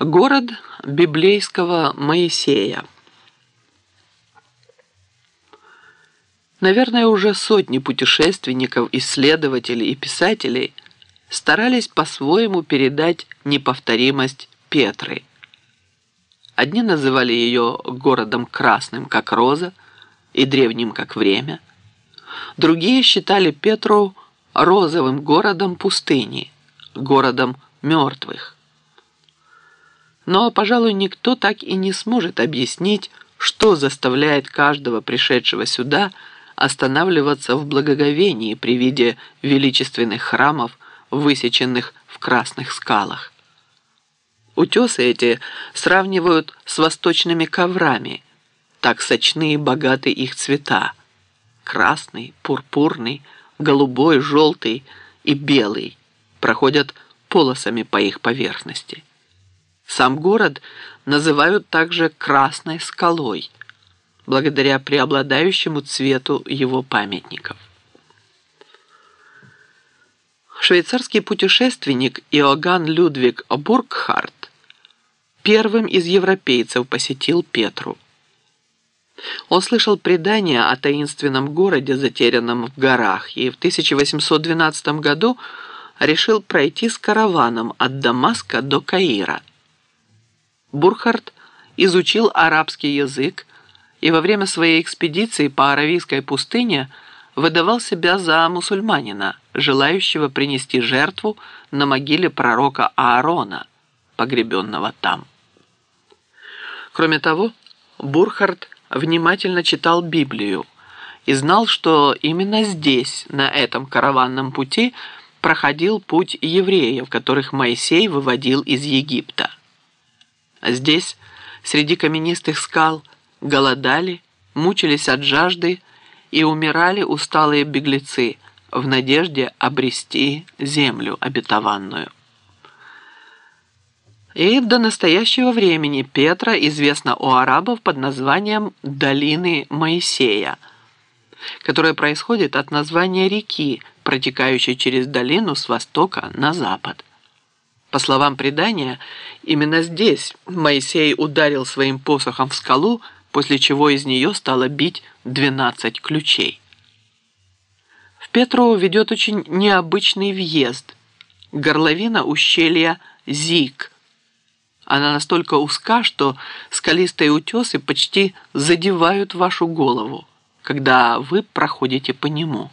Город библейского Моисея. Наверное, уже сотни путешественников, исследователей и писателей старались по-своему передать неповторимость Петры. Одни называли ее городом красным, как роза, и древним, как время. Другие считали Петру розовым городом пустыни, городом мертвых. Но, пожалуй, никто так и не сможет объяснить, что заставляет каждого пришедшего сюда останавливаться в благоговении при виде величественных храмов, высеченных в красных скалах. Утесы эти сравнивают с восточными коврами, так сочны и богаты их цвета. Красный, пурпурный, голубой, желтый и белый проходят полосами по их поверхности. Сам город называют также «красной скалой», благодаря преобладающему цвету его памятников. Швейцарский путешественник Иоганн Людвиг Бургхарт первым из европейцев посетил Петру. Он слышал предания о таинственном городе, затерянном в горах, и в 1812 году решил пройти с караваном от Дамаска до Каира – Бурхард изучил арабский язык и во время своей экспедиции по Аравийской пустыне выдавал себя за мусульманина, желающего принести жертву на могиле пророка Аарона, погребенного там. Кроме того, Бурхард внимательно читал Библию и знал, что именно здесь, на этом караванном пути, проходил путь евреев, которых Моисей выводил из Египта. А здесь, среди каменистых скал, голодали, мучились от жажды и умирали усталые беглецы в надежде обрести землю обетованную. И до настоящего времени Петра известна у арабов под названием «Долины Моисея», которое происходит от названия реки, протекающей через долину с востока на запад. По словам предания, именно здесь Моисей ударил своим посохом в скалу, после чего из нее стало бить 12 ключей. В Петру ведет очень необычный въезд. Горловина ущелья Зик. Она настолько узка, что скалистые утесы почти задевают вашу голову, когда вы проходите по нему.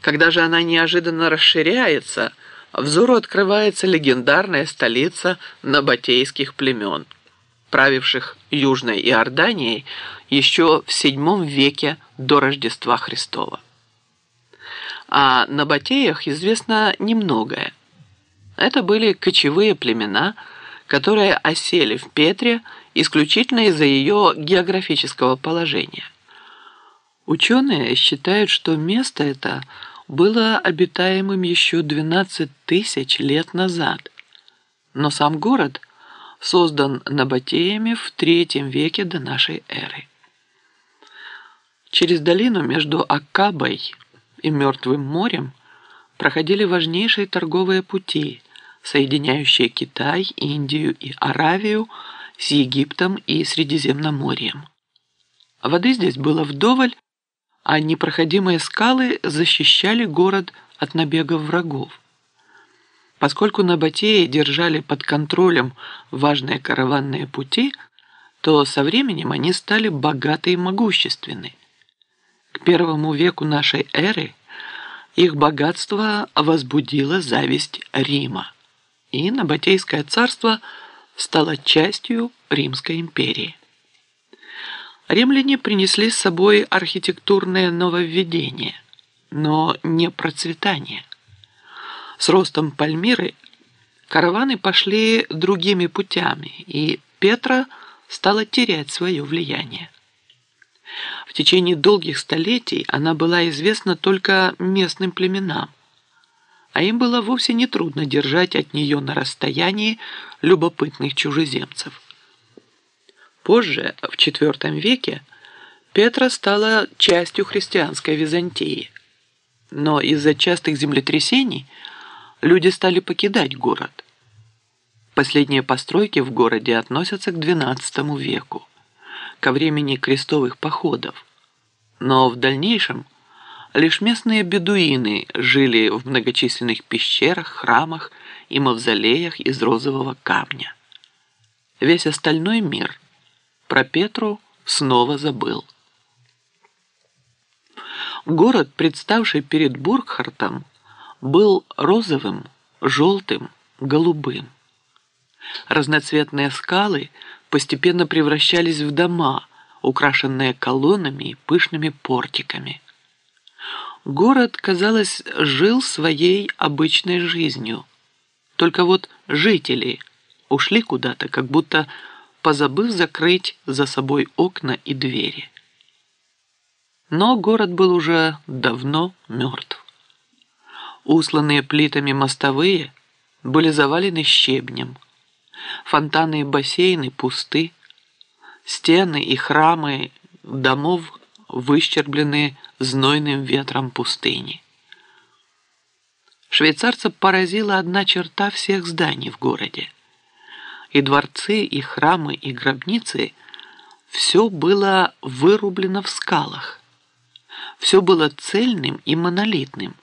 Когда же она неожиданно расширяется – взору открывается легендарная столица набатейских племен, правивших Южной Иорданией еще в VII веке до Рождества Христова. О Набатеях известно немногое. Это были кочевые племена, которые осели в Петре исключительно из-за ее географического положения. Ученые считают, что место это – было обитаемым еще 12 тысяч лет назад, но сам город создан набатеями в третьем веке до нашей эры. Через долину между Аккабой и Мертвым морем проходили важнейшие торговые пути, соединяющие Китай, Индию и Аравию с Египтом и Средиземноморьем. Воды здесь было вдоволь, а непроходимые скалы защищали город от набегов врагов. Поскольку набатеи держали под контролем важные караванные пути, то со временем они стали богаты и могущественны. К первому веку нашей эры их богатство возбудило зависть Рима, и Набатейское царство стало частью Римской империи. Римляне принесли с собой архитектурное нововведение, но не процветание. С ростом Пальмиры караваны пошли другими путями, и Петра стала терять свое влияние. В течение долгих столетий она была известна только местным племенам, а им было вовсе не трудно держать от нее на расстоянии любопытных чужеземцев. Позже, в IV веке, Петра стала частью христианской Византии. Но из-за частых землетрясений люди стали покидать город. Последние постройки в городе относятся к XII веку, ко времени крестовых походов. Но в дальнейшем лишь местные бедуины жили в многочисленных пещерах, храмах и мавзолеях из розового камня. Весь остальной мир про Петру снова забыл. Город, представший перед Бургхартом, был розовым, желтым, голубым. Разноцветные скалы постепенно превращались в дома, украшенные колоннами и пышными портиками. Город, казалось, жил своей обычной жизнью. Только вот жители ушли куда-то, как будто позабыв закрыть за собой окна и двери. Но город был уже давно мертв. Усланные плитами мостовые были завалены щебнем. Фонтаны и бассейны пусты. Стены и храмы домов выщерблены знойным ветром пустыни. Швейцарца поразила одна черта всех зданий в городе. И дворцы, и храмы, и гробницы – все было вырублено в скалах. Все было цельным и монолитным.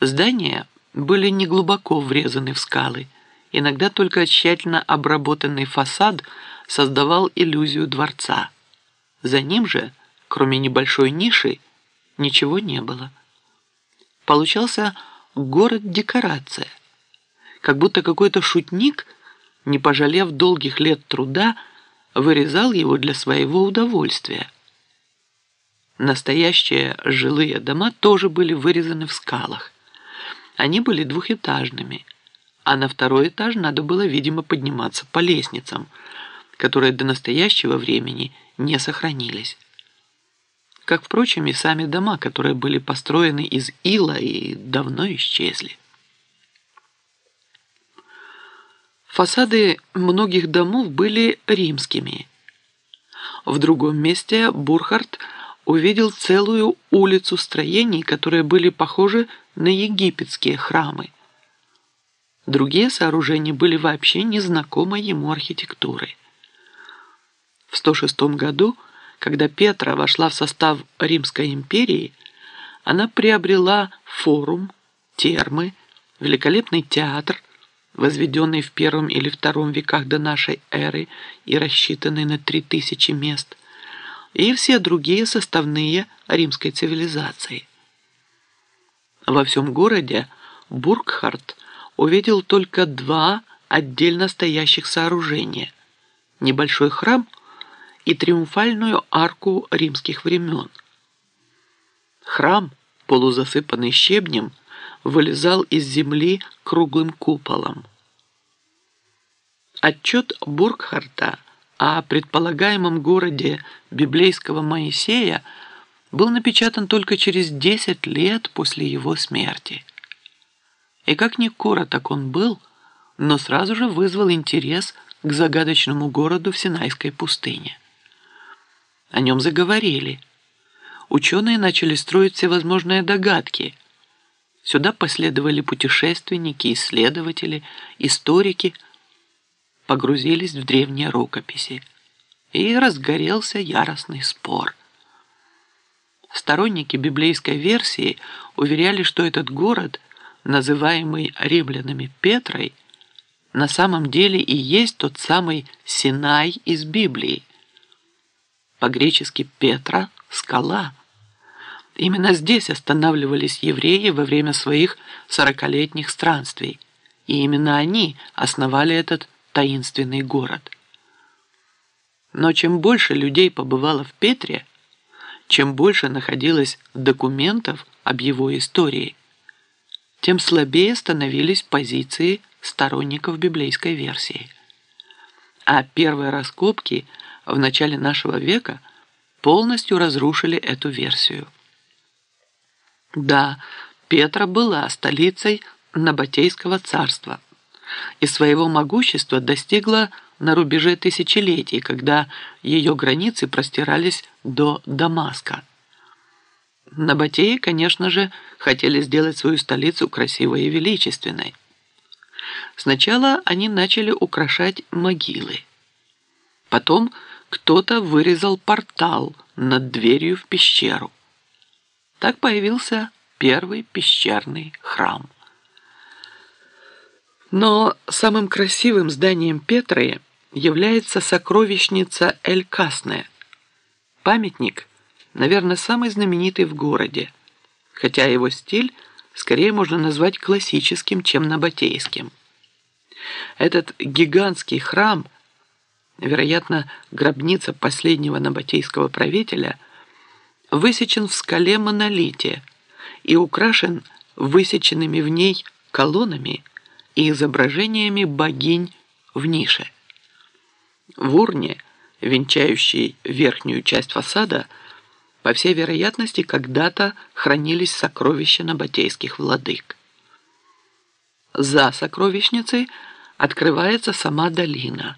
Здания были неглубоко врезаны в скалы. Иногда только тщательно обработанный фасад создавал иллюзию дворца. За ним же, кроме небольшой ниши, ничего не было. Получался город-декорация. Как будто какой-то шутник, не пожалев долгих лет труда, вырезал его для своего удовольствия. Настоящие жилые дома тоже были вырезаны в скалах. Они были двухэтажными, а на второй этаж надо было, видимо, подниматься по лестницам, которые до настоящего времени не сохранились. Как, впрочем, и сами дома, которые были построены из ила и давно исчезли. Фасады многих домов были римскими. В другом месте Бурхард – увидел целую улицу строений, которые были похожи на египетские храмы. Другие сооружения были вообще незнакомой ему архитектурой. В 106 году, когда Петра вошла в состав Римской империи, она приобрела форум, термы, великолепный театр, возведенный в первом или втором веках до нашей эры и рассчитанный на 3000 мест – и все другие составные римской цивилизации. Во всем городе Бургхард увидел только два отдельно стоящих сооружения – небольшой храм и триумфальную арку римских времен. Храм, полузасыпанный щебнем, вылезал из земли круглым куполом. Отчет Бургхарта – о предполагаемом городе библейского Моисея был напечатан только через 10 лет после его смерти. И как ни короток он был, но сразу же вызвал интерес к загадочному городу в Синайской пустыне. О нем заговорили. Ученые начали строить всевозможные догадки. Сюда последовали путешественники, исследователи, историки – погрузились в древние рукописи, и разгорелся яростный спор. Сторонники библейской версии уверяли, что этот город, называемый римлянами Петрой, на самом деле и есть тот самый Синай из Библии. По-гречески Петра – скала. Именно здесь останавливались евреи во время своих сорокалетних странствий, и именно они основали этот таинственный город. Но чем больше людей побывало в Петре, чем больше находилось документов об его истории, тем слабее становились позиции сторонников библейской версии. А первые раскопки в начале нашего века полностью разрушили эту версию. Да, Петра была столицей Набатейского царства – и своего могущества достигла на рубеже тысячелетий, когда ее границы простирались до Дамаска. Набатеи, конечно же, хотели сделать свою столицу красивой и величественной. Сначала они начали украшать могилы. Потом кто-то вырезал портал над дверью в пещеру. Так появился первый пещерный храм. Но самым красивым зданием Петры является сокровищница Эль-Касне. Памятник, наверное, самый знаменитый в городе, хотя его стиль скорее можно назвать классическим, чем набатейским. Этот гигантский храм, вероятно, гробница последнего набатейского правителя, высечен в скале монолите и украшен высеченными в ней колоннами и изображениями богинь в нише. В урне, венчающей верхнюю часть фасада, по всей вероятности, когда-то хранились сокровища набатейских владык. За сокровищницей открывается сама долина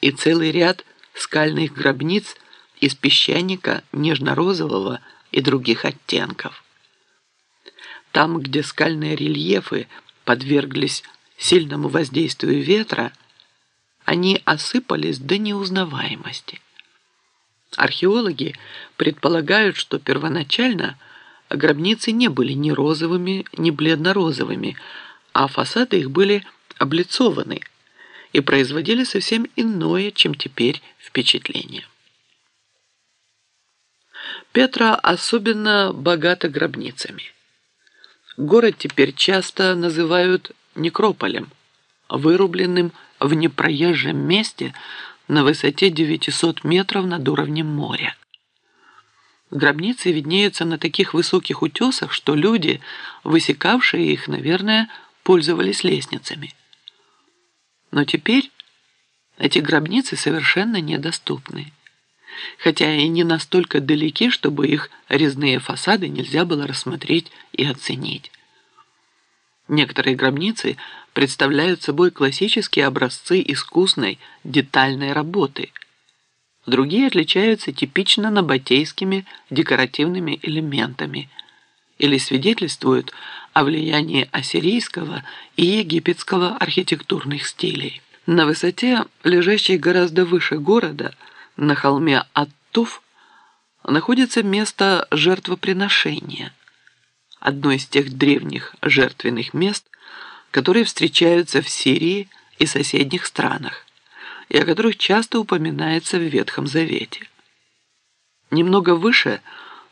и целый ряд скальных гробниц из песчаника нежно-розового и других оттенков. Там, где скальные рельефы подверглись сильному воздействию ветра, они осыпались до неузнаваемости. Археологи предполагают, что первоначально гробницы не были ни розовыми, ни бледно-розовыми, а фасады их были облицованы и производили совсем иное, чем теперь, впечатление. Петра особенно богата гробницами. Город теперь часто называют некрополем, вырубленным в непроезжем месте на высоте 900 метров над уровнем моря. Гробницы виднеются на таких высоких утесах, что люди, высекавшие их, наверное, пользовались лестницами. Но теперь эти гробницы совершенно недоступны, хотя и не настолько далеки, чтобы их резные фасады нельзя было рассмотреть и оценить. Некоторые гробницы представляют собой классические образцы искусной детальной работы. Другие отличаются типично набатейскими декоративными элементами или свидетельствуют о влиянии ассирийского и египетского архитектурных стилей. На высоте, лежащей гораздо выше города, на холме Аттуф, находится место жертвоприношения – одно из тех древних жертвенных мест, которые встречаются в Сирии и соседних странах, и о которых часто упоминается в Ветхом Завете. Немного выше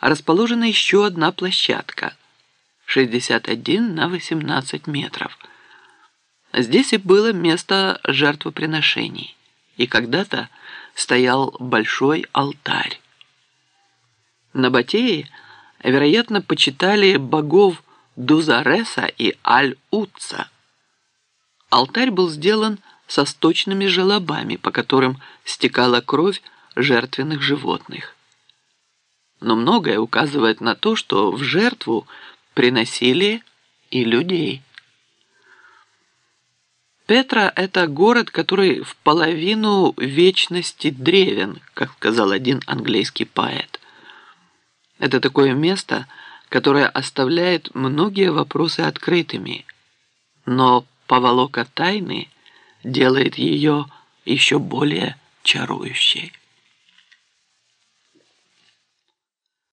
расположена еще одна площадка – 61 на 18 метров. Здесь и было место жертвоприношений, и когда-то стоял большой алтарь. На Батее – вероятно, почитали богов Дузареса и Аль-Утца. Алтарь был сделан со сточными желобами, по которым стекала кровь жертвенных животных. Но многое указывает на то, что в жертву приносили и людей. Петра – это город, который в половину вечности древен, как сказал один английский поэт. Это такое место, которое оставляет многие вопросы открытыми, но поволока тайны делает ее еще более чарующей.